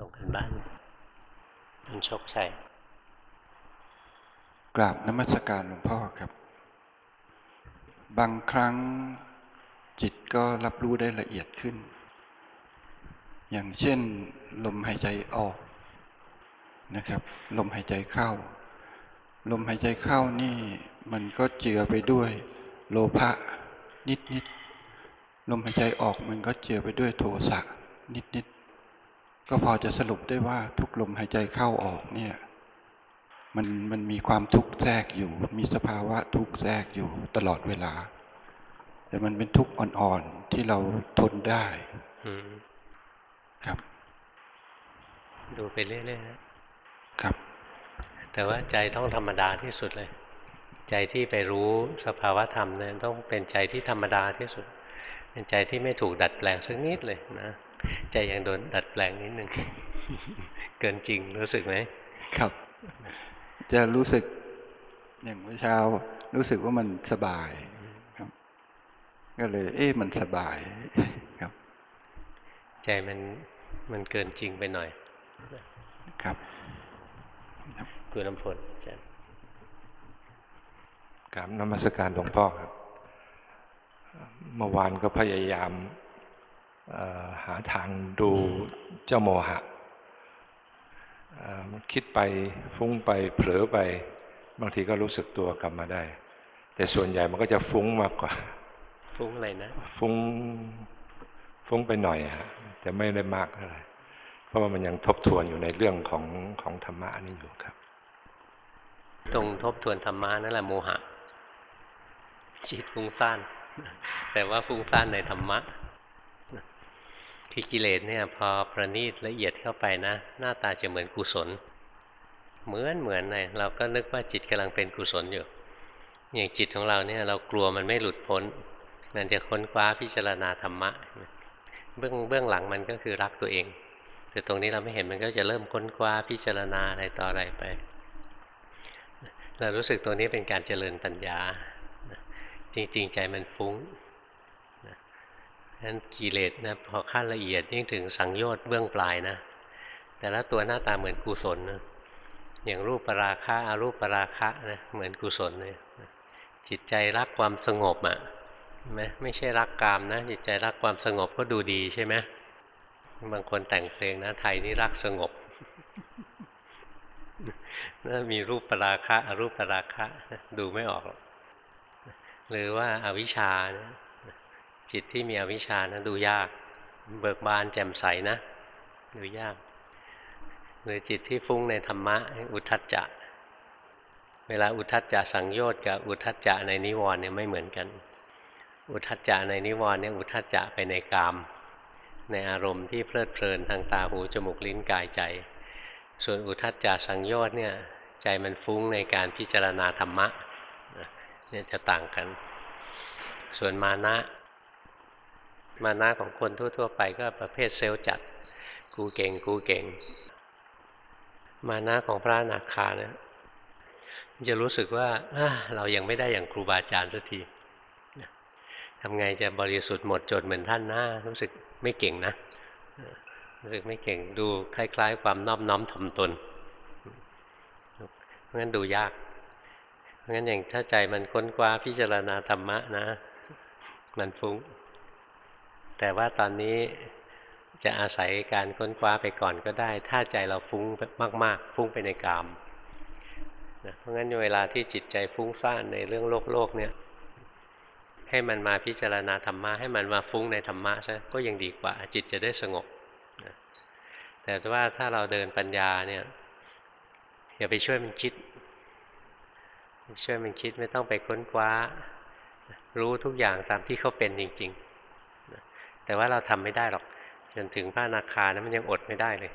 ลงกันบ้านคุณโชคชัยกราบนมัสการหลวงพ่อครับ บางครั้งจิตก็รับรู้ได้ละเอียดขึ้น อย่างเช่น ลมหายใจออกนะครับ ลมหายใจเข้า ลมหายใจเข้านี่มันก็เจือไปด้วยโลภะนิดนิดๆลมหายใจออกมันก็เจือไปด้วยโทสะนิดนิดๆ ก็พอจะสรุปได้ว่าทุกลมหายใจเข้าออกเนี่ยมันมันมีความทุกข์แทรกอยู่ มีสภาวะทุกข์แทรกอยู่ตลอดเวลา แต่มันเป็นทุกข์อ่อนๆที่เราทนได้อืมครับ ดูไปเรื่อยๆนะครับ แต่ว่าใจต้องธรรมดาที่สุดเลย ใจที่ไปรู้สภาวะธรรมเนี่ยต้องเป็นใจที่ธรรมดาที่สุด เป็นใจที่ไม่ถูกดัดแปลงสักนิดเลยนะ ใจยังโดนดัดแปลงนิดหนึ่งเกินจริงรู้สึกไหมครับ จะรู้สึกอย่างเมื่อเช้า รู้สึกว่ามันสบายครับ ก็เลย เอ๊ะมันสบายครับ ใจมันมันเกินจริงไปหน่อย ครับคุณน้ำฝนใช่กราบนมัสการหลวงพ่อครับ เมื่อวานก็พยายามเอ่อ หาทางดูเจ้าโมหะเอ่อคิดไปฟุ้งไปเผลอไป บางทีก็รู้สึกตัวกลับมาได้ แต่ส่วนใหญ่มันก็จะฟุ้งมากกว่า ฟุ้งอะไรนะ ฟุ้งฟุ้งไปหน่อยฮะแต่ไม่ได้มากเท่าไหร่เพราะว่ามันยังทบทวนอยู่ในเรื่องของของธรรมะนี่อยู่ครับ ตรงทบทวนธรรมะนั่นแหละโมหะจิตฟุ้งซ่านแต่ว่าฟุ้งซ่านในธรรมะ คือกิเลสเนี่ยพอประณีตละเอียดเข้าไปนะ หน้าตาจะเหมือนกุศล เหมือนเหมือนเลยเราก็นึกว่าจิตกำลังเป็นกุศลอยู่อย่างจิตของเราเนี่ยเรากลัวมันไม่หลุดพ้น มันจะค้นคว้าพิจารณาธรรมะเบื้องเบื้องหลังมันก็คือรักตัวเอง แต่ตรงนี้เราไม่เห็นมันก็จะเริ่มค้นคว้าพิจารณาอะไรต่ออะไรไป เรารู้สึกตัวนี้เป็นการเจริญปัญญา จริง ๆ ใจมันฟุ้ง นั้นกิเลสนะพอขั้นละเอียดยิ่งถึงสังโยชน์เบื้องปลายนะ แต่ละตัวหน้าตาเหมือนกุศลนะอย่างรูปปราคะอารูปปราคะนะเหมือนกุศลเลยจิตใจรักความสงบอะ่ะไหมไม่ใช่รักกามนะ จิตใจรักความสงบก็ดูดีใช่ไหมบางคนแต่งเพลงนะไทยนี่รักสงบน่ามีรูปปราคะอรูปปราคะ ดูไม่ออกหรอกหรือว่าอาวิชชานี่ย จิตที่มีอวิชชานะดูยาก เบิกบานแจ่มใสนะ ดูยากหรือจิตที่ฟุ้งในธรรมะ อุทัจจะ เวลาอุทัจจะสังโยชน์กับอุทัจจะในนิวรณ์เนี่ยไม่เหมือนกัน อุทัจจะในนิวรณ์เนี่ยอุทัจจะไปในกาม ในอารมณ์ที่เพลิดเพลินทางตาหูจมูกลิ้นกายใจ ส่วนอุทัจจะสังโยชน์เนี่ยใจมันฟุ้งในการพิจารณาธรรมะเนี่ยจะต่างกัน ส่วนมานะ มานะของคนทั่ว ๆ ไปก็ประเภทเซลล์จัด กูเก่งกูเก่ง มานะของพระอนาคาเนี่ยจะรู้สึกว่าเรายังไม่ได้อย่างครูบาอาจารย์สักทีทำไงจะบริสุทธิ์หมดจดเหมือนท่านนะรู้สึกไม่เก่งนะรู้สึกไม่เก่งดูคล้าย ๆ ความนอบน้อมถ่อมตนเพราะงั้นดูยากเพราะงั้นอย่างถ้าใจมันค้นคว้าพิจารณาธรรมะนะ มันฟุ้ง แต่ว่าตอนนี้จะอาศัยการค้นคว้าไปก่อนก็ได้ ถ้าใจเราฟุ้งมาก ๆ ฟุ้งไปในกามนะเพราะงั้นเวลาที่จิตใจฟุ้งซ่านในเรื่องโลกโลกเนี่ยให้มันมาพิจารณาธรรมะให้มันมาฟุ้งในธรรมะใช่ก็ยังดีกว่า จิตจะได้สงบนะแต่ว่าถ้าเราเดินปัญญาเนี่ยอย่าไปช่วยมันคิด ช่วยมันคิดไม่ต้องไปค้นคว้า รู้ทุกอย่างตามที่เขาเป็นจริง ๆ แต่ว่าเราทำไม่ได้หรอก จนถึงพระนาคานะมันยังอดไม่ได้เลย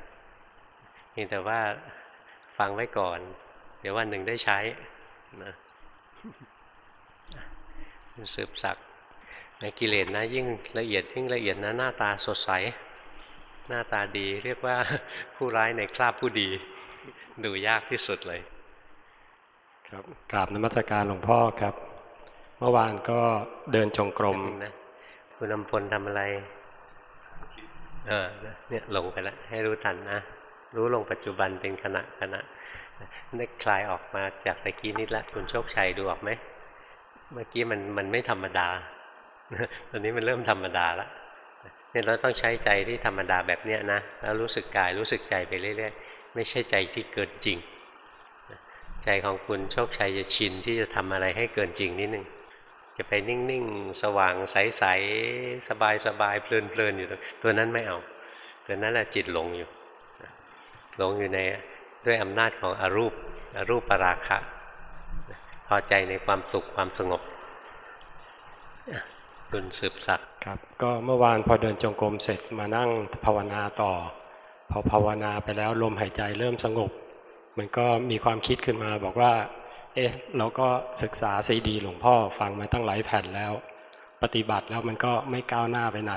เพียงแต่ว่าฟังไว้ก่อน เดี๋ยววันหนึ่งได้ใช้นะสืบสักในกิเลสนะยิ่งละเอียดยิ่งละเอียดนะหน้าตาสดใส หน้าตาดีเรียกว่าผู้ร้ายในคราบผู้ดี ดูยากที่สุดเลย ครับกราบนมัสการหลวงพ่อครับ เมื่อวานก็เดินจงกรมนะ คุณนำพลทำอะไร เออเนี่ยหลงไปแล้วให้รู้ทันนะ รู้ลงปัจจุบันเป็นขณะขณะนึกคลายออกมาจากตะกี้นิดละคุณโชคชัยดูออกไหม เมื่อกี้มันมันไม่ธรรมดา ตอนนี้มันเริ่มธรรมดาล้วเนี่ยเราต้องใช้ใจที่ธรรมดาแบบเนี้ยนะ แล้วรู้สึกกายรู้สึกใจไปเรื่อยๆ ไม่ใช่ใจที่เกินจริง ใจของคุณโชคชัยจะชินที่จะทำอะไรให้เกินจริงนิดนึง จะไปนิ่งๆ สว่างใสๆสบายๆเพลินๆอยู่ตัวนั้นไม่เอา ตัวนั้นแหละจิตหลงอยู่หลงอยู่ในด้วยอำนาจของอรูปอรูปปราคะพอใจในความสุขความสงบคุณสืบศักครับ ก็เมื่อวานพอเดินจงกรมเสร็จมานั่งภาวนาต่อ พอภาวนาไปแล้วลมหายใจเริ่มสงบ มันก็มีความคิดขึ้นมาบอกว่า เอ๊ะเราก็ศึกษาซีดีหลวงพ่อฟังมาตั้งหลายแผ่นแล้ว ปฏิบัติแล้วมันก็ไม่ก้าวหน้าไปไหน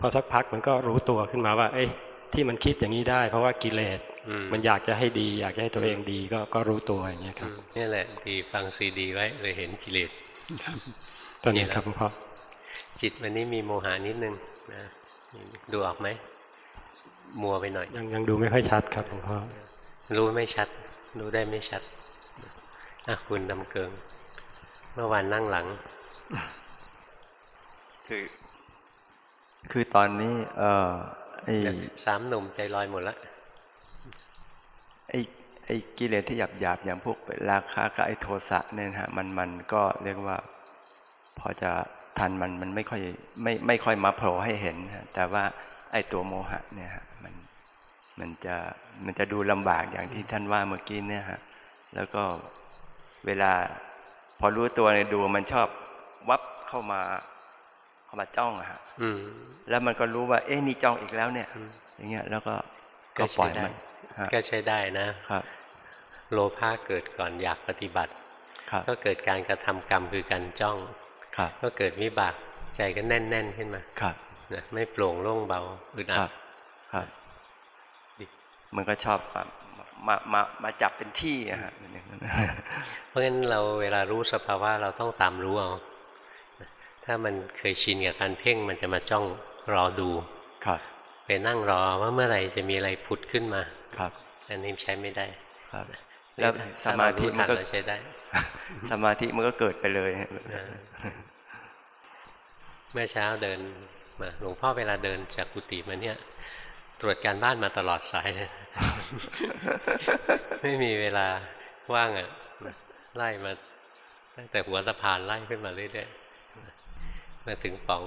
พอสักพักมันก็รู้ตัวขึ้นมาว่า เอ๊ะที่มันคิดอย่างนี้ได้ เพราะว่ากิเลสอืมมันอยากจะให้ดี อยากจะให้ตัวเองดีก็ก็รู้ตัวอย่างเงี้ยคอืรับมนี่แหละดีฟังซีดีไว้เลยเห็นกิเลสตอนนี้ครับหลวงพ่อจิตวันนี้มีโมหานิดนึงนะดูออกไหมมัวไปหน่อย ยังยังดูไม่ค่อยชัดครับหลวงพ่อรู้ไม่ชัด รู้ได้ไม่ชัด อะคุณดำเกิง เมื่อวานนั่งหลัง คือ คือตอนนี้ เออไอสามหนุ่มใจลอยหมดละไอไอกิเลสที่หยาบหยาบๆอย่างพวกราคะกับไอโทสะเนี่ยนะฮะ มันมันก็เรียกว่า พอจะทันมันมันไม่ค่อยไม่ไม่ค่อยมาโผล่ให้เห็นฮะแต่ว่าไอตัวโมหะเนี่ยฮะมันมันจะมันจะดูลำบากอย่างที่ท่านว่าเมื่อกี้เนี่ยฮะแล้วก็ เวลา พอรู้ตัวเนี่ยดูมันชอบวับเข้ามาเข้ามาจ้องอะฮะอืมแล้วมันก็รู้ว่า เอ๊ะนี่จ้องอีกแล้วเนี่ยอืมอย่างเงี้ย แล้วก็ก็ก็ปล่อยใช้ได้มันฮะก็ใช้ได้นะครับ โลภะเกิดก่อนอยากปฏิบัติครับก็เกิดการกระทำกรรมคือการจ้องครับก็เกิดวิบากใจก็แน่น ๆ ขึ้นมาครับนะไม่โปร่งโล่งเบาอึดคอัรัดบครับมันก็ชอบ มามามามาจับเป็นที่อะฮะเป็นอย่างนั้นเพราะฉะนั้นเราเวลารู้สภาวะเราต้องตามรู้เอาถ้ามันเคยชินกับการเพ่งมันจะมาจ้องรอดูครับไปนั่งรอว่าเมื่อไหร่จะมีอะไรผุดขึ้นมาครับ อันนี้ใช้ไม่ได้ครับ แล้วสมาธิมันก็ถ้าเรารู้ทัเราใช้ได้ สมาธิมันก็เกิดไปเลยนะเมื่อเช้าเดินมาหลวงพ่อเวลาเดินจากกุฏิมาเนี่ย ตรวจการบ้านมาตลอดสายเลยไม่มีเวลาว่างอะไล่มาตั้งแต่หัวสะพานไล่ขึ้นมาเรื่อยๆมาถึงป๋อง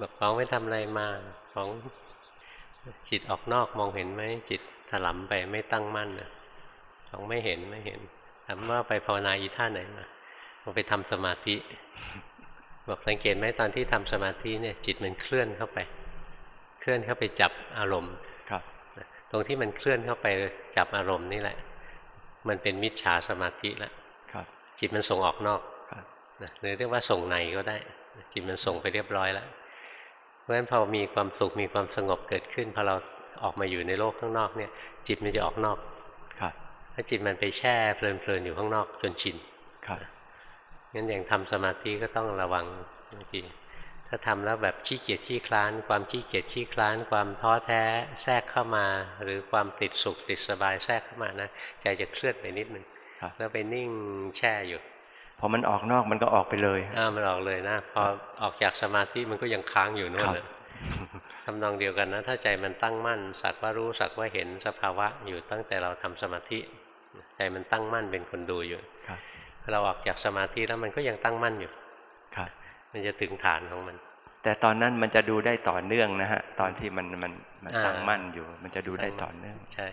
บอกป๋องไปทำอะไรมาป๋องจิตออกนอกมองเห็นไหมจิตถลำไปไม่ตั้งมั่นนะป๋องไม่เห็นไม่เห็นถามว่าไปภาวนาอีท่าไหนมาบอกไปทำสมาธิ บอกสังเกตไหมตอนที่ทำสมาธิเนี่ย จิตมันเคลื่อนเข้าไป เคลื่อนเข้าไปจับอารมณ์ครับนะตรงที่มันเคลื่อนเข้าไปจับอารมณ์นี่แหละ มันเป็นมิจฉาสมาธิแล้วครับจิตมันส่งออกนอกครับนะหรือเรียกว่าส่งในก็ได้จิตมันส่งไปเรียบร้อยแล้วเพราะฉะนั้นพอมีความสุขมีความสงบเกิดขึ้นพอเราออกมาอยู่ในโลกข้างนอกเนี่ย จิตมันจะออกนอกครับถ้าจิตมันไปแช่เพลินๆอยู่ข้างนอกจนชินครับงั้นอย่างทำสมาธิก็ต้องระวังบางที ถ้าทำแล้วแบบขี้เกียจขี้คลาน ความขี้เกียจขี้คลาน ความท้อแท้แทรกเข้ามา หรือความติดสุขติดสบายแทรกเข้ามานะใจจะเคลื่อนไปนิดนึงครับแล้วไปนิ่งแช่อยู่พอมันออกนอกมันก็ออกไปเลยอ้ามันออกเลยนะพอออกจากสมาธิมันก็ยังค้างอยู่นู่นครับน่ะทำนองเดียวกันนะ ถ้าใจมันตั้งมั่น สักว่ารู้สักว่าเห็นสภาวะอยู่ตั้งแต่เราทำสมาธิ ใจมันตั้งมั่นเป็นคนดูอยู่ครับเราออกจากสมาธิแล้วมันก็ยังตั้งมั่นอยู่ครับ มันจะถึงฐานของมัน แต่ตอนนั้นมันจะดูได้ต่อเนื่องนะฮะ ตอนที่มันมันมันอ่าตั้งมั่นอยู่ มันจะดูได้ต่อเนื่อง ใช่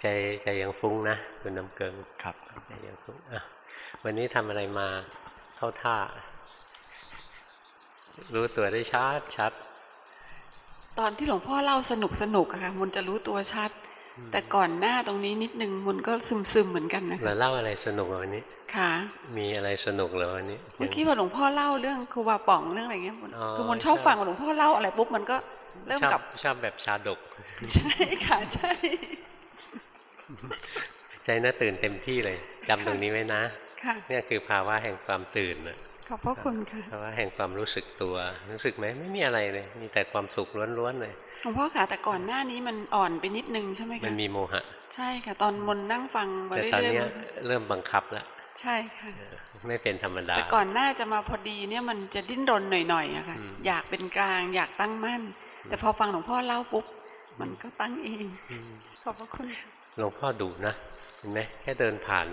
ใจใจยังฟุ้งนะคุณน้ำเกิงครับใจยังฟุ้งอะวันนี้ทำอะไรมาเข้าท่า รู้ตัวได้ชัดชัด ตอนที่หลวงพ่อเล่าสนุกสนุกอะค่ะมันจะรู้ตัวชัด แต่ก่อนหน้าตรงนี้นิดนึงมันก็ซึมซึมๆเหมือนกันนะเราคะเล่าอะไรสนุกเหรอวันนี้ค่ะ มีอะไรสนุกเหรอวันนี้เมื่อกี้พอหลวงพ่อเล่าเรื่องครูบาป๋องเรื่องอะไรเงี้ยมันอ๋อคือมันชอบใช่ฟังหลวงพ่อเล่าอะไรปุ๊บมันก็เริ่มชอบกลับชอบแบบชาดก ใช่ค่ะใช่ใจน่าตื่นเต็มที่เลยจำตรงนี้ไว้นะค่ะเนี่ยคือภาวะแห่งความตื่นน่ะขอบพระคุณค่ะภาวะแห่งความรู้สึกตัวรู้สึกไหมไม่มีอะไรเลย มีแต่ความสุขล้วนๆเลยห ลวงพ่อค่ะแต่ก่อนหน้านี้มันอ่อนไปนิดนึงใช่ไหมมัคะนมีโมหะ ใช่ค่ะ ตอนมนนั่งฟังมาแต่เรื่ตอนอยเนี้ยๆมันเริ่มบังคับแล้วใช่ค่ะ ไม่เป็นธรรมดาแต่ก่อนหน้าจะมาพอดีเนี่ยมันจะดิ้นรนหน่อยๆอะค่ะอืมอยากเป็นกลางอยากตั้งมั่น แต่พอฟังหลวงพ่อเล่าปุ๊บมันก็ตั้งเองขอบพระคุณค่ะหลวงพ่อดุนะเห็นไหมแค่เดินผ่าน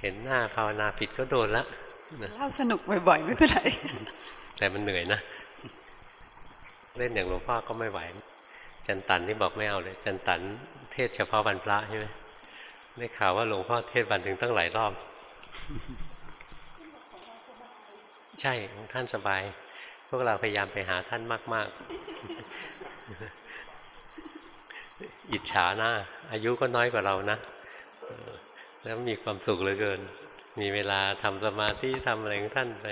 เห็นหน้าภาวนาผิดก็โดนละนะเล่าสนุกบ่อยๆไม่เป็นไรแต่มันเหนื่อยนะ เล่นอย่างหลวงพ่อก็ไม่ไหว จันตันที่บอกไม่เอาเลย จันตันเทศเฉพาะวันพระใช่ไหมได้ข่าวว่าหลวงพ่อเทศวันถึงตั้งหลายรอบ ใช่ของท่านสบาย พวกเราพยายามไปหาท่านมาก ๆ อิจฉาหน้า อายุก็น้อยกว่าเรานะแล้วมีความสุขเหลือเกิน มีเวลาทำสมาธิทำอะไรของท่านไป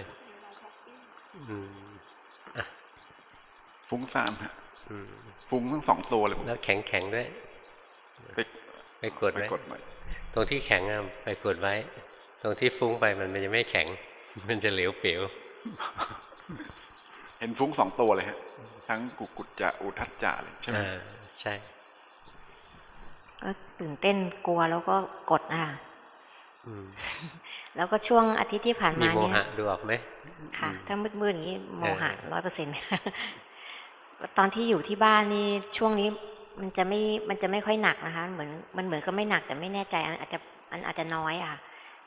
อืม ฟุ้งซ่านฮะอืมฟุ้งทั้งสองตัวเลยผมแล้วแข็งแข็งๆด้วย ไปไปกดไปไว้กดไว้ตรงที่แข็งอะไปกดไว้ ตรงที่ฟุ้งไปมันมันจะไม่แข็ง มันจะเหลวเปลวเห็นฟุ้งสองตัวเลยฮะ ทั้งกุกุจจะอุทัจจะเลยใช่ไหมอ่าใช่ก็ตื่นเต้นกลัวแล้วก็กดอะอืมแล้วก็ช่วงอาทิตย์ที่ผ่านมีมาโมเนี่ยหะดูออกไหมค่ะอืมถ้ามืดๆอย่างนี้โมหะเออร้อยเปอร์เซ็นต์ ตอนที่อยู่ที่บ้านนี่ช่วงนี้มันจะไม่มันจะไม่ค่อยหนักนะคะ เหมือนมันเหมือนก็ไม่หนักแต่ไม่แน่ใจอันอาจจะมันอาจจะน้อยอะ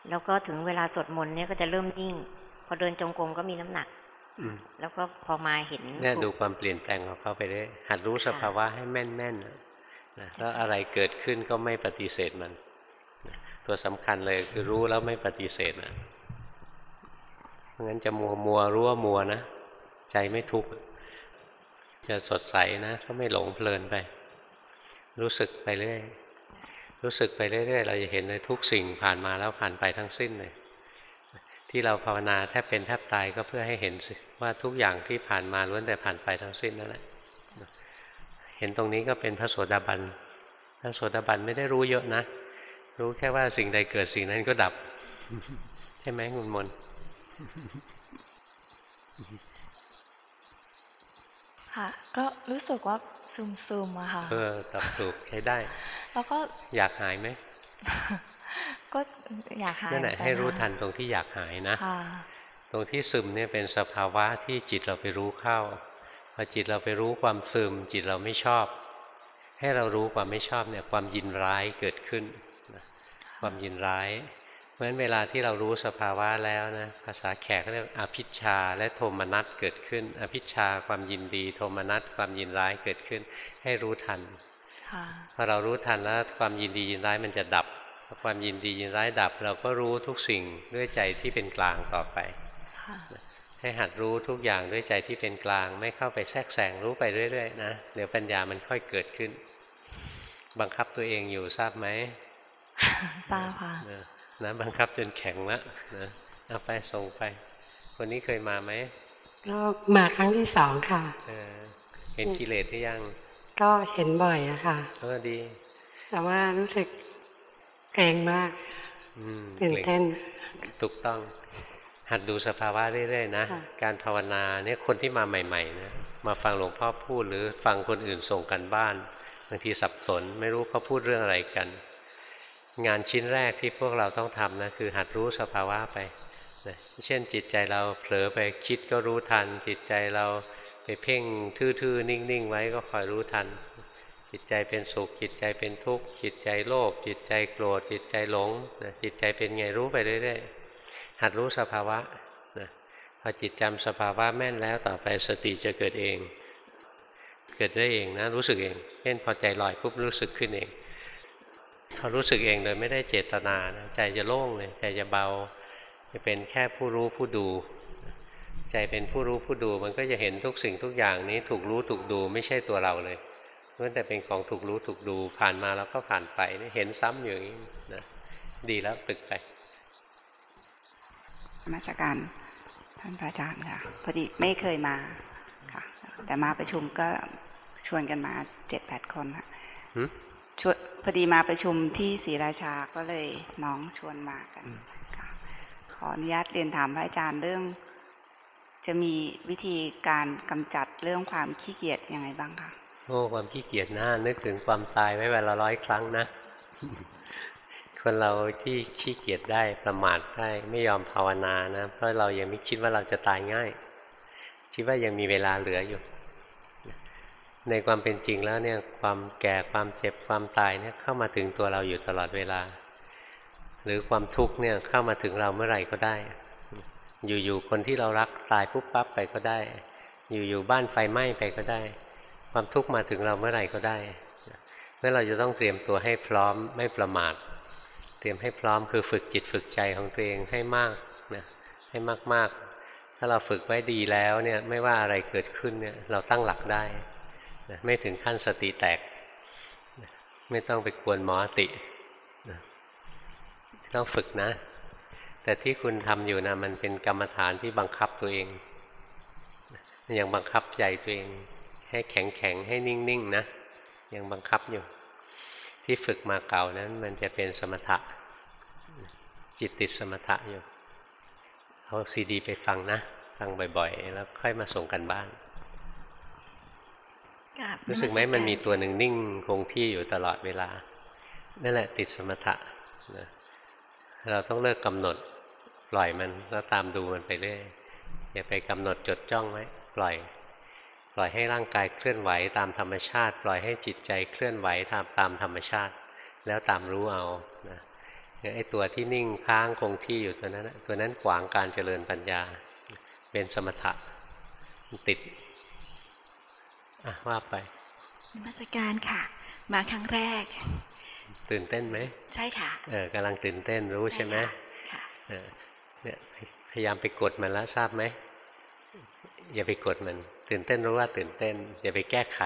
แล้วก็ถึงเวลาสวดมนต์เนี่ยก็จะเริ่มนิ่ง พอเดินจงกรมก็มีน้ำหนักอืมแล้วก็พอมาเห็นเนี่ยดูความเปลี่ยนแปลงของเขาไปเรื่อยหัดรู้สภาวะให้แม่นๆนะนะแล้วอะไรเกิดขึ้นก็ไม่ปฏิเสธมันนะตัวสำคัญเลยคือรู้แล้วไม่ปฏิเสธนะเพราะงั้นจะมัวมัวรู้ว่ามัวนะใจไม่ทุกข์ จะสดใสนะก็ไม่หลงเพลินไป รู้สึกไปเรื่อยรู้สึกไปเรื่อยๆเราจะเห็นเลยทุกสิ่งผ่านมาแล้วผ่านไปทั้งสิ้นเลยที่เราภาวนาแทบเป็นแทบตายก็เพื่อให้เห็นว่าทุกอย่างที่ผ่านมาล้วนแต่ผ่านไปทั้งสิ้นนั่นแหละเห็นตรงนี้ก็เป็นพระโสดาบันพระโสดาบันไม่ได้รู้เยอะนะ รู้แค่ว่าสิ่งใดเกิดสิ่งนั้นก็ดับ ใช่ไหมคุณมน ค่ะ ก็รู้สึกว่าซึมซึมๆอะค่ะ เออตอบถูกใช้ได้ แล้วก็อยากหายไหม ก็อยากหายนั่นแหละเมือกัให้รู้ค่ะทันตรงที่อยากหายนะค่ะตรงที่ซึมเนี่ยเป็นสภาวะที่จิตเราไปรู้เข้า พอจิตเราไปรู้ความซึม จิตเราไม่ชอบ ให้เรารู้ความไม่ชอบเนี่ยความยินร้ายเกิดขึ้นนะความยินร้ายเพ ราะฉะนั้นเวลาที่เรารู้สภาวะแล้วนะภาษาแขกเขาเรียกอภิชฌาและโทมนัสเกิดขึ้น อภิชฌาความยินดี โทมนัสความยินร้ายเกิดขึ้น ให้รู้ทันค่ะพอเรารู้ทันแล้วความยินดียินร้ายมันจะดับพอความยินดียินร้ายดับ เราก็รู้ทุกสิ่งด้วยใจที่เป็นกลางต่อไปค่ะให้หัดรู้ทุกอย่างด้วยใจที่เป็นกลาง ไม่เข้าไปแทรกแซงรู้ไปเรื่อยๆนะเดี๋ยวปัญญามันค่อยเกิดขึ้น บังคับตัวเองอยู่ทราบไหมทราบค่ะ นะนะบังคับจนแข็งละนะเอาไปส่งไป คนนี้เคยมาไหมก็มาครั้งที่สองค่ะเออเห็นกิเลสหรือยัง ก็เห็นบ่อยอะค่ะเออดี แต่ว่ารู้สึกเกรงมากอืมตื่นเกรงเต้นถูกต้อง หัดดูสภาวะเรื่อยๆนะค่ะการภาวนาเนี่ยคนที่มาใหม่ๆนะมาฟังหลวงพ่อพูดหรือฟังคนอื่นส่งกันบ้านบางทีสับสน ไม่รู้เขาพูดเรื่องอะไรกัน งานชิ้นแรกที่พวกเราต้องทำนะคือหัดรู้สภาวะไปนะเช่นจิตใจเราเผลอไปคิดก็รู้ทัน จิตใจเราไปเพ่งทื่อๆนิ่งๆ ไว้ก็คอยรู้ทัน จิตใจเป็นสุข จิตใจเป็นทุกข์ จิตใจโลภจิตใจโกรธ จิตใจหลงนะจิตใจเป็นไงรู้ไปเรื่อยๆหัดรู้สภาวะนะพอจิตจำสภาวะแม่นแล้วต่อไปสติจะเกิดเอง เกิดได้เองนะรู้สึกเองเช่นพอใจลอยปุ๊บรู้สึกขึ้นเอง พอรู้สึกเองโดยไม่ได้เจตนานะใจจะโล่งเลย ใจจะเบา จะเป็นแค่ผู้รู้ผู้ดู ใจเป็นผู้รู้ผู้ดู มันก็จะเห็นทุกสิ่งทุกอย่างนี้ถูกรู้ถูกดูไม่ใช่ตัวเราเลยล้วนแต่เป็นของถูกรู้ถูกดูผ่านมาแล้วก็ผ่านไปนี่เห็นซ้ำอยู่อย่างนี้นะดีแล้วฝึกไปนมัสการท่านพระอาจารย์ค่ะพอดีไม่เคยมาค่ะ แต่มาประชุมก็ชวนกันมาเจ็ดแปดคนค่ะหึ ชวนพอดีมาประชุมที่ศรีราชาก็เลยน้องชวนมากันค่ะออนุญาตเรียนถามพระอาจารย์เรื่อง จะมีวิธีการกำจัดเรื่องความขี้เกียจยังไงบ้างคะโอ้ความขี้เกียจนะนึกถึงความตายไว้เวลาร้อยครั้งนะคนเราที่ขี้เกียจได้ประมาทได้ไม่ยอมภาวนานะ เพราะเรายังไม่คิดว่าเราจะตายง่าย คิดว่ายังมีเวลาเหลืออยู่ ในความเป็นจริงแล้วเนี่ยความแก่ความเจ็บความตายเนี่ยเข้ามาถึงตัวเราอยู่ตลอดเวลา หรือความทุกข์เนี่ยเข้ามาถึงเราเมื่อไหร่ก็ได้ อยู่ๆคนที่เรารักตายปุ๊บปั๊บไปก็ได้ อยู่ๆบ้านไฟไหม้ไปก็ได้ ความทุกข์มาถึงเราเมื่อไหร่ก็ได้เมื่อเราจะต้องเตรียมตัวให้พร้อมไม่ประมาท เตรียมให้พร้อมคือฝึกจิตฝึกใจของตัวเองให้มากนะให้มากๆ ถ้าเราฝึกไว้ดีแล้วเนี่ยไม่ว่าอะไรเกิดขึ้นเนี่ยเราตั้งหลักได้ นะไม่ถึงขั้นสติแตกนะไม่ต้องไปกวนหมอตินะต้องฝึกนะ แต่ที่คุณทำอยู่นะมันเป็นกรรมฐานที่บังคับตัวเองยังบังคับใจตัวเองให้แข็งแข็งให้นิ่งๆนะยังบังคับอยู่ ที่ฝึกมาเก่านั้น มันจะเป็นสมถะ จิตติดสมถะอยู่เอาซีดีไปฟังนะ ฟังบ่อยๆ แล้วค่อยมาส่งกันบ้าน รู้สึกไหมมันมีตัวหนึ่งนิ่งคงที่อยู่ตลอดเวลา นั่นแหละติดสมถะนะเราต้องเลิกกำหนดปล่อยมันแล้วตามดูมันไปเรื่อยอย่าไปกำหนดจดจ้องไว้ปล่อย ปล่อยให้ร่างกายเคลื่อนไหวตามธรรมชาติ ปล่อยให้จิตใจเคลื่อนไหวตามตามธรรมชาติ แล้วตามรู้เอานะไอ้ตัวที่นิ่งค้างคงที่อยู่ตัวนั้นตัวนั้นขวางการเจริญปัญญา เป็นสมถะติด อะว่าไปนมัสการค่ะ มาครั้งแรก ตื่นเต้นไหม ใช่ค่ะ เออกำลังตื่นเต้นรู้ใช่ไหมค่ะเออเนี่ยพยายามไปกดมันแล้วทราบไหม อย่าไปกดมัน ตื่นเต้นรู้ว่าตื่นเต้น อย่าไปแก้ไข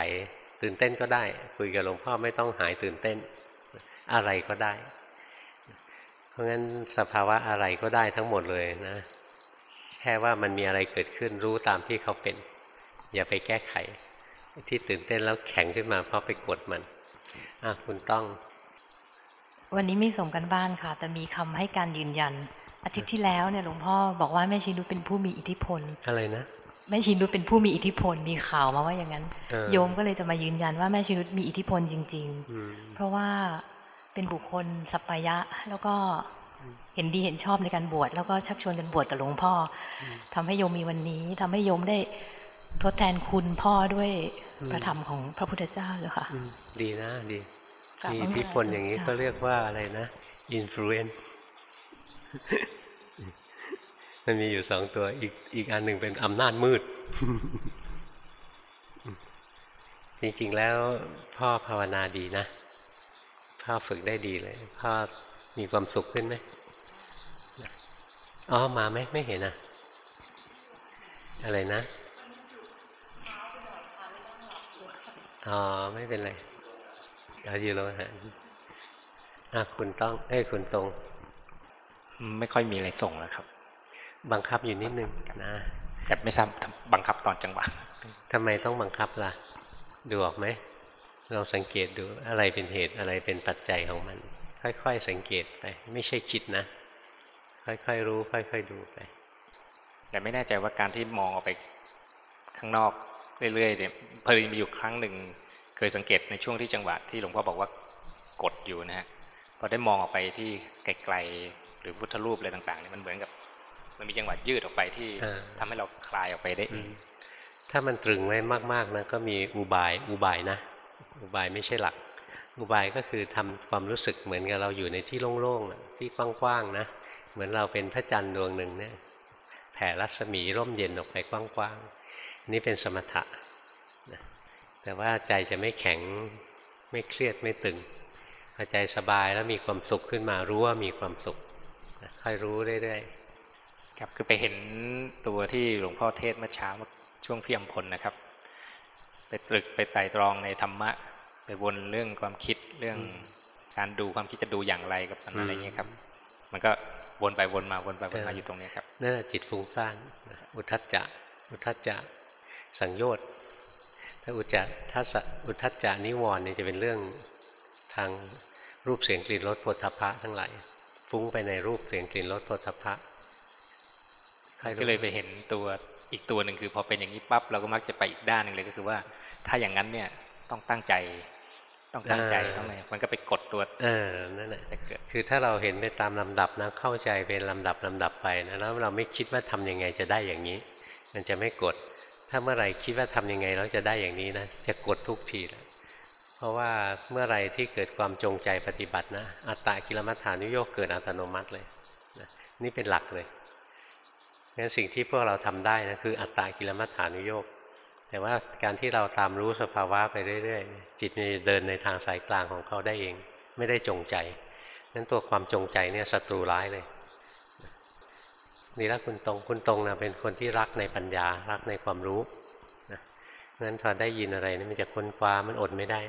ตื่นเต้นก็ได้ คุยกับหลวงพ่อไม่ต้องหายตื่นเต้น อะไรก็ได้ เพราะงั้นสภาวะอะไรก็ได้ทั้งหมดเลยนะ แค่ว่ามันมีอะไรเกิดขึ้นรู้ตามที่เขาเป็น อย่าไปแก้ไข ที่ตื่นเต้นแล้วแข็งขึ้นมาเพราะไปกดมันอะคุณต้อง วันนี้ไม่ส่งกันบ้านค่ะ แต่มีคำให้การยืนยัน อาทิตย์ที่แล้วเนี่ยหลวงพ่อบอกว่าแม่ชีนุชเป็นผู้มีอิทธิพลอะไรนะแม่ชีนุชเป็นผู้มีอิทธิพลมีข่าวมาว่าอย่างนั้นเออโยมก็เลยจะมายืนยันว่าแม่ชีนุชมีอิทธิพลจริงอืมๆเพราะว่าเป็นบุคคลสัปปายะแล้วก็เห็นดีเห็นชอบในการบวชแล้วก็ชักชวนกันบวชกับหลวงพ่ออทำให้โยมมีวันนี้ทำให้โยมได้ ทดแทนคุณพ่อด้วยพระธรรมของพระพุทธเจ้าเลยค่ะอืมดีนะดีกราบมีพระอิทธิพลอย่างนี้ค่ะก็เรียกว่าอะไรนะอินฟลูเอนมันมีอยู่สองตัวอีกอีกอันหนึ่งเป็นอำนาจมืด จริงๆแล้วพ่อภาวนาดีนะ พ่อฝึกได้ดีเลย พ่อมีความสุขขึ้นไหมอ๋อมาไหมไม่เห็นอะอะไรนะ อ๋อ ไม่เป็นไรเอาอยู่โรงอาหารอะคุณต้องเอ้ยคุณตรง ไม่ค่อยมีอะไรส่งแล้วครับ บังคับอยู่นิดนึงนะแต่ไม่ทราบบังคับตอนจังหวะทำไมต้องบังคับล่ะ ดูออกไหมลองสังเกตดูอะไรเป็นเหตุอะไรเป็นปัจจัยของมัน ค่อยๆสังเกตไป ไม่ใช่คิดนะ ค่อยๆรู้ ค่อย ๆดูไป แต่ไม่แน่ใจว่าการที่มองออกไปข้างนอก เรื่อยๆเนี่ยเพลินไปอยู่ครั้งหนึ่งเคยสังเกตในช่วงที่จังหวะที่หลวงพ่อบอกว่ากดอยู่นะฮะพอได้มองออกไปที่ไกลๆหรือพุทธรูปอะไรต่างๆเนี่ยมันเหมือนกับ มันมีจังหวะยืดออกไปที่เออทำให้เราคลายออกไปได้เองถ้ามันตรึงไว้มากๆนะก็มีอุบายอุบายนะ อุบายไม่ใช่หลัก อุบายก็คือทำความรู้สึกเหมือนกับเราอยู่ในที่โล่งๆน่ะที่กว้างๆนะเหมือนเราเป็นพระจันทร์ดวงหนึ่งเนี่ยแผ่รัศมีร่มเย็นออกไปกว้างๆ นี่เป็นสมถะนะแต่ว่าใจจะไม่แข็งไม่เครียดไม่ตึงพอใจสบายแล้วมีความสุขขึ้นมารู้ว่ามีความสุขนะค่อยรู้เรื่อยๆครับคือไปเห็นตัวที่หลวงพ่อเทศน์เมื่อเช้าช่วงพี่อำพลนะครับ ไปตรึกไปไต่ตรองในธรรมะ ไปวนเรื่องความคิดเรื่องการดูความคิดจะดูอย่างไรกับมันอืมอะไรเงี้ยครับ มันก็วนไปวนมาวนไปวนมาเอออยู่ตรงเนี้ยครับนั่นแหละจิตฟุ้งซ่านนะอุทธัจจะอุทธัจจะ สังโยชน์ถ้าอุจจะทัศอุทธัจจะนิวรณ์เนี่ยจะเป็นเรื่องทางรูปเสียงกลิ่นรสโผฏฐัพพะทั้งหลายฟุ้งไปในรูปเสียงกลิ่นรสโผฏฐัพพะก็เลยไปเห็นตัวอีกตัวหนึ่งคือ พอเป็นอย่างนี้ปั๊บเราก็มักจะไปอีกด้านหนึ่งเลยก็คือว่า ถ้าอย่างนั้นเนี่ยต้องตั้งใจ ต้องตั้งใจต้องอะไรมันก็ไปกดตัวเออนั่นแหละจะเกิดคือถ้าเราเห็นไปตามลำดับนะเข้าใจเป็นลำดับลำดับไปนะแล้วเราไม่คิดว่าทำยังไงจะได้อย่างนี้ มันจะไม่กด ถ้าเมื่อไหร่คิดว่าทำยังไงแล้วจะได้อย่างนี้นะจะกดทุกทีแหละเพราะว่าเมื่อไหร่ที่เกิดความจงใจปฏิบัตินะ อัตตากิลมัฏฐานุโยกเกิดอัตโนมัติเลยนะนี่เป็นหลักเลยงั้นสิ่งที่พวกเราทำได้นะคืออัตตากิลมัฏฐานุโยกแต่ว่าการที่เราตามรู้สภาวะไปเรื่อยๆ จิตมันจะเดินในทางสายกลางของเขาได้เอง ไม่ได้จงใจนั้นตัวความจงใจเนี่ยศัตรูร้ายเลย นี่ละคุณตรงคุณตรงนะเป็นคนที่รักในปัญญารักในความรู้นะงั้นพอได้ยินอะไรนี่มันจะค้นคว้ามันอดไม่ได้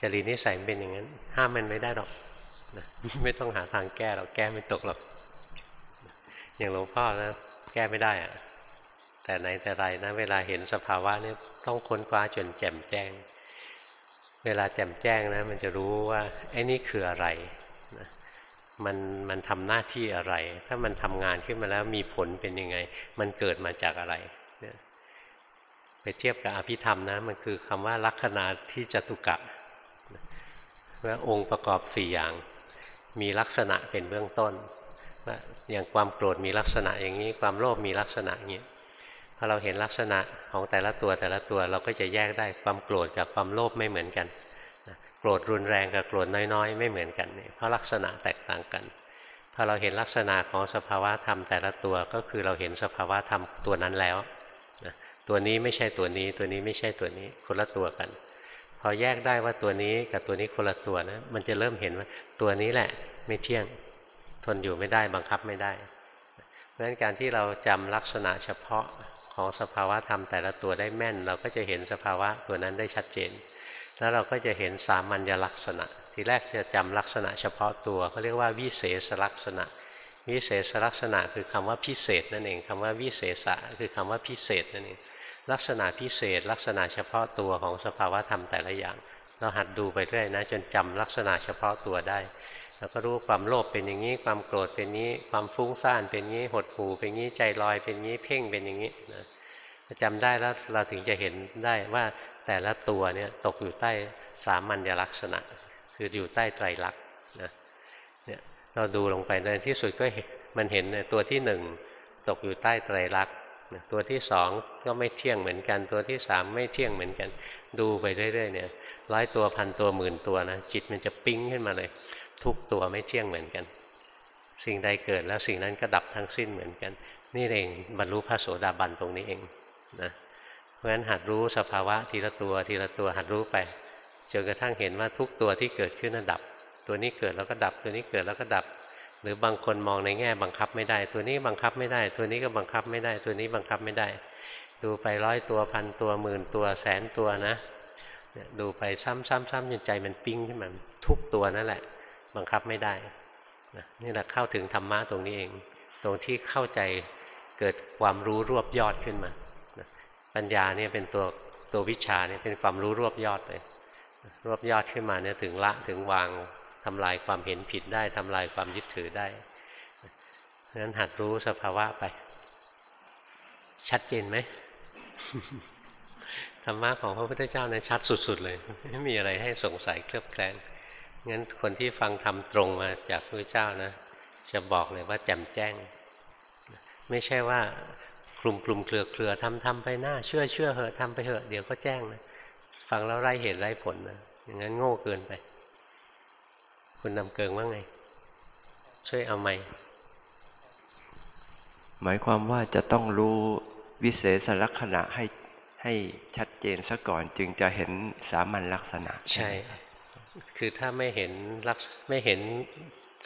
จริตนิสัยมันเป็นอย่างนั้น ห้ามมันไม่ได้หรอกนะไม่ต้องหาทางแก้หรอกแก้ไม่ตกหรอกอย่างหลวงพ่อนะแก้ไม่ได้อะแต่ไหนแต่ไรนะ เวลาเห็นสภาวะนี่ต้องค้นคว้าจนแจ่มแจ้ง เวลาแจ่มแจ้งนะ มันจะรู้ว่าไอ้นี่คืออะไร มันมันทำหน้าที่อะไร ถ้ามันทำงานขึ้นมาแล้วมีผลเป็นยังไง มันเกิดมาจากอะไรไปเทียบกับอภิธรรมนะ มันคือคำว่าลักษณะที่จตุกะว่าองค์ประกอบสี่อย่าง มีลักษณะเป็นเบื้องต้นว่าอย่างความโกรธมีลักษณะอย่างนี้ ความโลภมีลักษณะอย่างนี้พอเราเห็นลักษณะของแต่ละตัวแต่ละตัวเราก็จะแยกได้ความโกรธกับความโลภไม่เหมือนกัน โกรธรุนแรงกับโกรธน้อยๆ ไม่เหมือนกันเพราะลักษณะแตกต่างกันพอเราเห็นลักษณะของสภาวะธรรมแต่ละตัวก็คือเราเห็นสภาวะธรรมตัวนั้นแล้วตัวนี้ไม่ใช่ตัวนี้ ตัวนี้ไม่ใช่ตัวนี้คนละตัวกัน พอแยกได้ว่าตัวนี้กับตัวนี้คนละตัวนะมันจะเริ่มเห็นว่าตัวนี้แหละไม่เที่ยงทนอยู่ไม่ได้บังคับไม่ได้เพราะฉะนั้นการที่เราจำลักษณะเฉพาะของสภาวะธรรมแต่ละตัวได้แม่น เราก็จะเห็นสภาวะตัวนั้นได้ชัดเจน แล้วเราก็จะเห็นสามัญลักษณะ ทีแรกจะจำลักษณะเฉพาะตัวเขาเรียกว่าวิเศษลักษณะ วิเศษลักษณะคือคำว่าพิเศษนั่นเองคำว่าวิเศษะคือคำว่าพิเศษนั่นเองลักษณะพิเศษ ลักษณะเฉพาะตัวของสภาวธรรมแต่ละอย่าง เราหัดดูไปเรื่อยนะ จนจำลักษณะเฉพาะตัวได้เราก็รู้ความโลภเป็นอย่างนี้ ความโกรธเป็นนี้ ความฟุ้งซ่านเป็นนี้ หดหู่เป็นนี้ ใจลอยเป็นนี้ เพ่งเป็นอย่างนี้นะจำได้แล้วเราถึงจะเห็นได้ว่า แต่ละตัวเนี่ยตกอยู่ใต้สามัญลักษณะ คืออยู่ใต้ไตรลักษณ์นะเนี่ยเราดูลงไปในที่สุดก็มันเห็นตัวที่หนึ่งตกอยู่ใต้ไตรลักษณ์ตัวที่สองก็ไม่เที่ยงเหมือนกัน ตัวที่สามไม่เที่ยงเหมือนกัน ดูไปเรื่อยๆเนี่ยร้อยตัวพันตัวหมื่นตัวนะจิตมันจะปิ้งขึ้นมาเลย ทุกตัวไม่เที่ยงเหมือนกัน สิ่งใดเกิดแล้วสิ่งนั้นก็ดับทั้งสิ้นเหมือนกัน นี่เองบรรลุพระโสดาบันตรงนี้เองนะ ราะฉะนั้นหัดรู้สภาวะทีละตัวทีละตัวหัดรู้ไปจนกระทั่งเห็นว่าทุกตัวที่เกิดขึ้นนั้นดับ ตัวนี้เกิดแล้วก็ดับ ตัวนี้เกิดแล้วก็ดับ หรือบางคนมองในแง่บังคับไม่ได้ ตัวนี้บังคับไม่ได้ ตัวนี้ก็บังคับไม่ได้ ตัวนี้บังคับไม่ได้ ดูไปร้อยตัวพันตัวหมื่นตัวแสนตัวนะดูไปซ้ำๆๆจนใจมันปิ้งขึ้นมาทุกตัวนั่นแหละ บังคับไม่ได้นี่แหละเข้าถึงธรรมะตรงนี้เอง ตรงที่เข้าใจเกิดความรู้รวบยอดขึ้นมา ปัญญาเนี่ยเป็นตัวตัววิชาเนี่ยเป็นความรู้รวบยอดเลย รวบยอดขึ้นมาเนี่ยถึงละถึงวางทำลายความเห็นผิดได้ทำลายความยึดถือได้เพราะฉะนั้นหัดรู้สภาวะไป ชัดเจนไหมธรรมะของพระพุทธเจ้าเนี่ยชัดสุด ๆ เลย ไม่มีอะไรให้สงสัยเคลือบแคลงงั้นคนที่ฟังทำตรงมาจากพระเจ้านะ จะบอกเลยว่าแจ่มแจ้ง ไม่ใช่ว่า กลุ่มกลุ่มเครือเครือทำทำไปหน้า เชื่อเชื่อเหอะทำไปเหอะเดี๋ยวก็แจ้งนะฟังแล้วไร้เหตุไร้ผลนะอย่างนั้นโง่เกินไป คุณนำเกิงว่าไง ช่วยเอาไหมหมายความว่าจะต้องรู้วิเศษลักษณะให้ให้ชัดเจนซะก่อนจึงจะเห็นสามัญลักษณะ ใช่ คือถ้าไม่เห็นลักไม่เห็น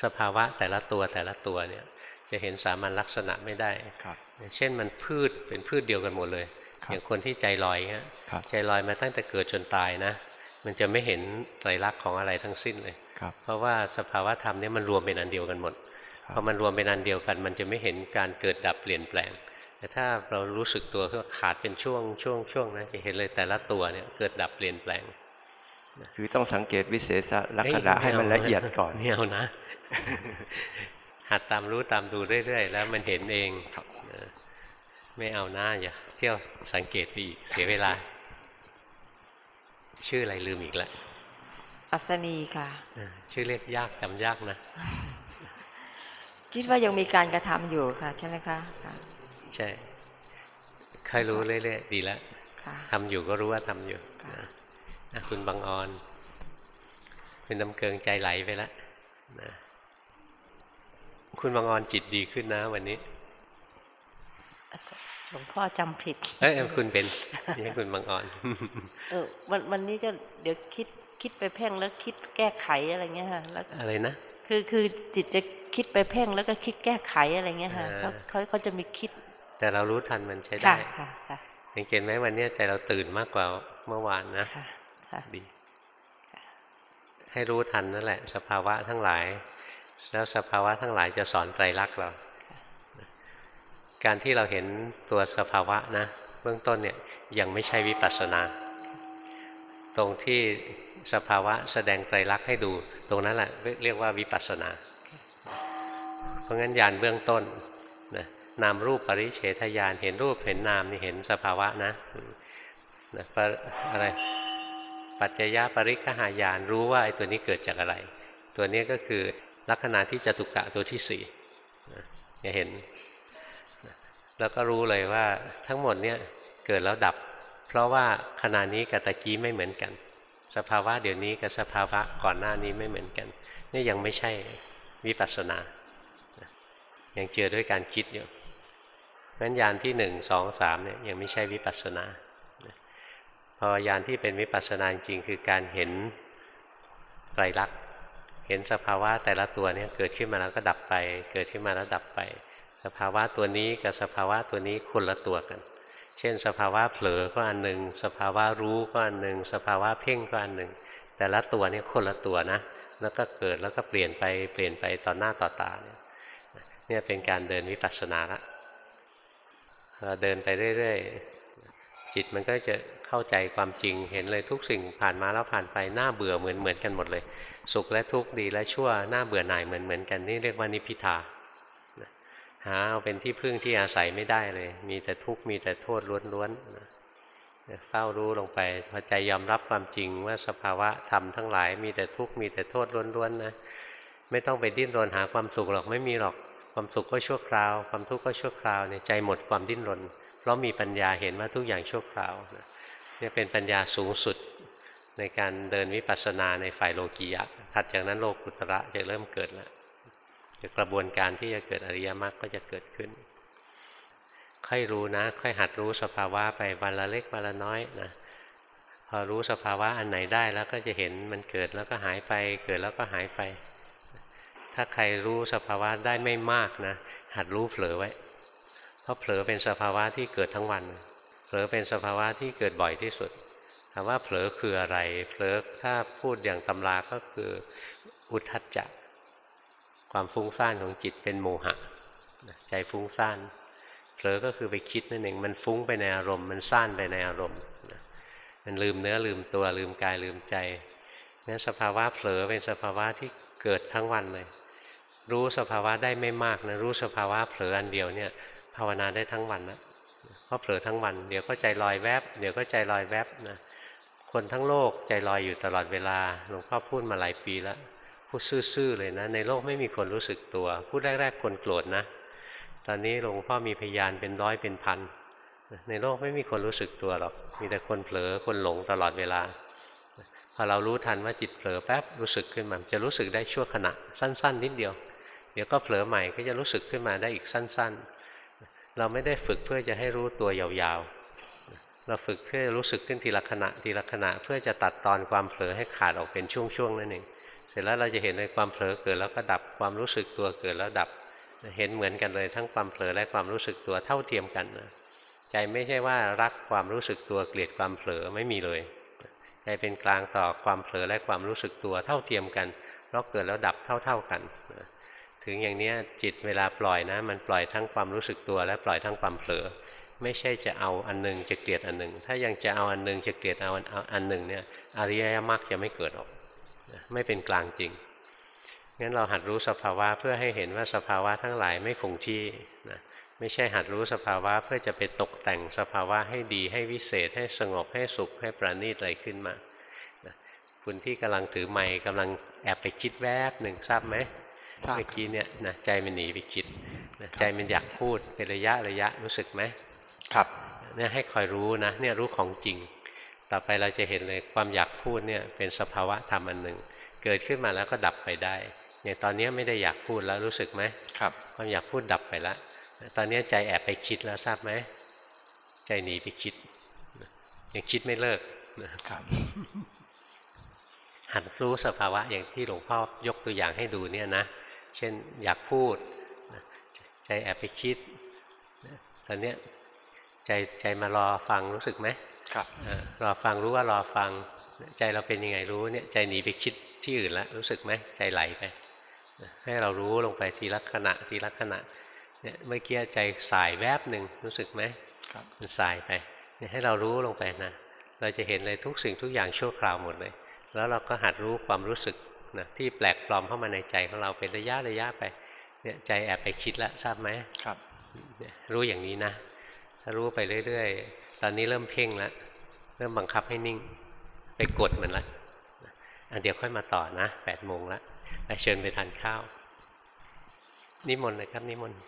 สภาวะแต่ละตัวแต่ละตัวเนี่ย จะเห็นสามัญลักษณะไม่ได้ครับเช่นมันพืชเป็นพืชเดียวกันหมดเลย อย่างคนที่ใจลอยเงี้ยใจลอยมาตั้งแต่เกิดจนตายนะ มันจะไม่เห็นไตรลักษณ์ของอะไรทั้งสิ้นเลย เพราะว่าสภาวะธรรมเนี่ยมันรวมเป็นอันเดียวกันหมดพอมันรวมเป็นอันเดียวกัน มันจะไม่เห็นการเกิดดับเปลี่ยนแปลง แต่ถ้าเรารู้สึกตัวก็ขาดเป็นช่วงช่วงช่วงนะจะเห็นเลยแต่ละตัวเนี่ยเกิดดับเปลี่ยนแปลงคือต้องสังเกตวิเศษลักษณะให้มันละเอียดก่อนไม่เอานะ หัดตามรู้ตามดูเรื่อยๆ แล้วมันเห็นเองไม่เอาหน้าอย่าเที่ยวสังเกตไปอีกเสียเวลา ชื่ออะไรลืมอีกแล้วอัศนีค่ะอ่าชื่อเรียกยากจำยากนะ คิดว่ายังมีการกระทำอยู่ค่ะ ใช่ไหมคะค่ะใช่ค่อยรู้เรื่อยๆดีแล้วค่ะทำอยู่ก็รู้ว่าทำอยู่นะอะคุณบางออน เป็นน้ำเกิงใจไหลไปแล้วนะ คุณบางออนจิตดีขึ้นนะ วันนี้หลวงพ่อจำผิด เอ้ยคุณเป็นนี่ให้คุณบางออน เออวันวันนี้ก็เดี๋ยวคิดคิดไปเพ่งแล้วคิดแก้ไขอะไรเงี้ยค่ะแล้วอะไรนะคือคือจิตจะคิดไปเพ่งแล้วก็คิดแก้ไขอะไรเงี้ยค่ะอ่าเขาเขาเขาจะมีคิด แต่เรารู้ทันมันใช้ค่ะได้ค่ะค่ะสังเกตไหมวันเนี้ยใจเราตื่นมากกว่าเมื่อวานนะค่ะดีให้รู้ทันนั่นแหละ สภาวะทั้งหลาย แล้วสภาวะทั้งหลายจะสอนไตรลักษณ์เรา การที่เราเห็นตัวสภาวะนะ เบื้องต้นเนี่ยยังไม่ใช่วิปัสสนา ตรงที่สภาวะแสดงไตรลักษณ์ให้ดู ตรงนั้นแหละเรียกว่าวิปัสสนา เพราะงั้นญาณเบื้องต้นนะนามรูปปริเฉทญาณเห็นรูปเห็นนามนี่เห็นสภาวะนะนะอะไรปัจจยะปริคหายานรู้ว่าไอ้ตัวนี้เกิดจากอะไร ตัวนี้ก็คือ ลักษณะที่จตุกะตัวที่สี่จะเห็น แล้วก็รู้เลยว่าทั้งหมดเนี่ยเกิดแล้วดับ เพราะว่าขณะนี้กับตะกี้ไม่เหมือนกัน สภาวะเดี๋ยวนี้กับสภาวะก่อนหน้านี้ไม่เหมือนกัน นี่ยังไม่ใช่วิปัสสนายังเจอด้วยการคิดอยู่งั้นยานที่หนึ่งสองสามเนี่ยยังไม่ใช่วิปัสสนาพอยานที่เป็นวิปัสสนาจริงคือการเห็นไตรลักษณ์ เห็นสภาวะแต่ละตัวเนี่ยเกิดขึ้นมาแล้วก็ดับไป เกิดขึ้นมาแล้วดับไป สภาวะตัวนี้กับสภาวะตัวนี้คนละตัวกัน เช่น สภาวะเผลอก็อันหนึ่งสภาวะรู้ก็อันหนึ่งสภาวะเพ่งก็อันหนึ่งแต่ละตัวเนี่ยคนละตัวนะ แล้วก็เกิดแล้วก็เปลี่ยนไปเปลี่ยนไปต่อหน้าต่อตาเนี่ยเนี่ยเป็นการเดินวิปัสสนาละเราเดินไปเรื่อยๆ จิตมันก็จะเข้าใจความจริงเห็นเลยทุกสิ่งผ่านมาแล้วผ่านไปหน้าเบื่อเหมือนเหมือนกันหมดเลย สุขและทุกข์ดีและชั่วหน้าเบื่อหน่ายเหมือนเหมือนกันนี่เรียกว่านิพิทาหาเอาเป็นที่พึ่งที่อาศัยไม่ได้เลย มีแต่ทุกข์มีแต่โทษล้วนๆนะเฝ้ารู้ลงไปพอใจยอมรับความจริงว่าสภาวะธรรมทั้งหลายมีแต่ทุกข์มีแต่โทษล้วนๆนะไม่ต้องไปดิ้นรนหาความสุขหรอกไม่มีหรอกความสุขก็ชั่วคราว ความทุกข์ก็ชั่วคราวเนี่ยใจหมดความดิ้นรน เพราะมีปัญญาเห็นว่าทุกอย่างชั่วคราวนะนี่เป็นปัญญาสูงสุด ในการเดินวิปัสสนาในฝ่ายโลกียะถัดจากนั้นโลกุตระจะเริ่มเกิดแล้วกระบวนการที่จะเกิดอริยมรรคก็จะเกิดขึ้น ค่อยรู้นะ ค่อยหัดรู้สภาวะไปวันละเล็กวันละน้อยนะพอรู้สภาวะอันไหนได้แล้วก็จะเห็นมันเกิดแล้วก็หายไป เกิดแล้วก็หายไป ถ้าใครรู้สภาวะได้ไม่มากนะ หัดรู้เผลอไว้ เพราะเผลอเป็นสภาวะที่เกิดทั้งวัน เผลอเป็นสภาวะที่เกิดบ่อยที่สุดามว่าเผลอคืออะไร เผลอถ้าพูดอย่างตำราก็คืออุทธัจจะ ความฟุ้งซ่านของจิตเป็นโมหะ ใจฟุ้งซ่าน เผลอก็คือไปคิดนั่นเอง มันฟุ้งไปในอารมณ์ มันซ่านไปในอารมณ์ มันลืมเนื้อลืมตัวลืมกายลืมใจนั้นสภาวะเผลอเป็นสภาวะที่เกิดทั้งวันเลย รู้สภาวะได้ไม่มากนะ รู้สภาวะเผลออันเดียวเนี่ยภาวนาได้ทั้งวันนะเพราะเผลอทั้งวัน เดี๋ยวก็ใจลอยแวบ เดี๋ยวก็ใจลอยแวบนะ คนทั้งโลกใจลอยอยู่ตลอดเวลาหลวงพ่อพูดมาหลายปีแล้วพูดซื่อๆเลยนะ ในโลกไม่มีคนรู้สึกตัว พูดแรกๆคนโกรธนะ ตอนนี้หลวงพ่อมีพยานเป็นร้อยเป็นพันในโลกไม่มีคนรู้สึกตัวหรอกมีแต่คนเผลอคนหลงตลอดเวลาพอเรารู้ทันว่าจิตเผลอแป๊บรู้สึกขึ้นมาจะรู้สึกได้ชั่วขณะสั้น ๆ นิดเดียว เดี๋ยวก็เผลอใหม่ก็จะรู้สึกขึ้นมาได้อีกสั้น ๆ เราไม่ได้ฝึกเพื่อจะให้รู้ตัวยาวๆ เราฝึกเพื่อรู้สึกขึ้นทีละขณะทีละขณะเพื่อจะตัดตอนความเผลอให้ขาดออกเป็นช่วงๆนั่นเองเสร็จแล้วเราจะเห็นในความเผลอเกิดแล้วก็ดับความรู้สึกตัวเกิดแล้วดับเห็นเหมือนกันเลยทั้งความเผลอและความรู้สึกตัวเท่าเทียมกันนะใจไม่ใช่ว่ารักความรู้สึกตัวเกลียดความเผลอไม่มีเลยใจเป็นกลางต่อความเผลอและความรู้สึกตัวเท่าเทียมกันเพราะเกิดแล้วดับเท่า ๆกันถึงอย่างนี้จิตเวลาปล่อยนะ มันปล่อยทั้งความรู้สึกตัวและปล่อยทั้งความเผลอ ไม่ใช่จะเอาอันหนึงจะเกลียดอันหนึ่ง ถ้ายังจะเอาอันหนึงจะเกลียดเอาอันหนึ่งเนี่ยอริยมรรคจะไม่เกิดออกไม่เป็นกลางจริงงั้นเราหัดรู้สภาวะเพื่อให้เห็นว่าสภาวะทั้งหลายไม่คงที่นะไม่ใช่หัดรู้สภาวะเพื่อจะไปตกแต่งสภาวะให้ดีให้วิเศษให้สงบให้สุขให้ประณีตอะไรขึ้นมาคุณที่กำลังถือไม้กำลังแอบไปคิดแวบหนึ่งทราบไหมเมื่อกี้เนี่ยนะใจมันหนีไปคิดนะใจมันอยากพูดเป็นระยะระยะรู้สึกไหม ครับเนี่ยให้คอยรู้นะเนี่ยรู้ของจริง ต่อไปเราจะเห็นเลยความอยากพูดเนี่ยเป็นสภาวะธรรมอันหนึ่ง เกิดขึ้นมาแล้วก็ดับไปได้เนี่ยตอนนี้ไม่ได้อยากพูดแล้วรู้สึกไหมครับ ความอยากพูดดับไปแล้วตอนนี้ใจแอบไปคิดแล้วทราบไหมใจหนีไปคิดยังคิดไม่เลิกนะครับหัดรู้สภาวะอย่างที่หลวงพ่อยกตัวอย่างให้ดูเนี่ยนะ เช่นอยากพูด ใจแอบไปคิดตอนเนี้ย ใจใจมารอฟังรู้สึกไหมครับรอฟังรู้ว่ารอฟัง ใจเราเป็นยังไงรู้เนี่ยใจหนีไปคิดที่อื่นแล้วรู้สึกไหมใจไหลไป ให้เรารู้ลงไปทีละขณะทีละขณะเนี่ยเมื่อกี้ใจสายแวบหนึ่งรู้สึกไหมครับมันสายไปเนี่ยให้เรารู้ลงไปนะเราจะเห็นเลยทุกสิ่งทุกอย่างชั่วคราวหมดเลย แล้วเราก็หัดรู้ความรู้สึกนะที่แปลกปลอมเข้ามาในใจของเราเป็นระยะระยะไปเนี่ยใจแอบไปคิดแล้วทราบไหมครับ รู้อย่างนี้นะถ้า รู้ไปเรื่อยๆ ตอนนี้เริ่มเพ่งแล้วเริ่มบังคับให้นิ่ง ไปกดมันละอันเดี๋ยวค่อยมาต่อนะแปดโมงละไปเชิญไปทานข้าว นิมนต์เลยครับนิมนต์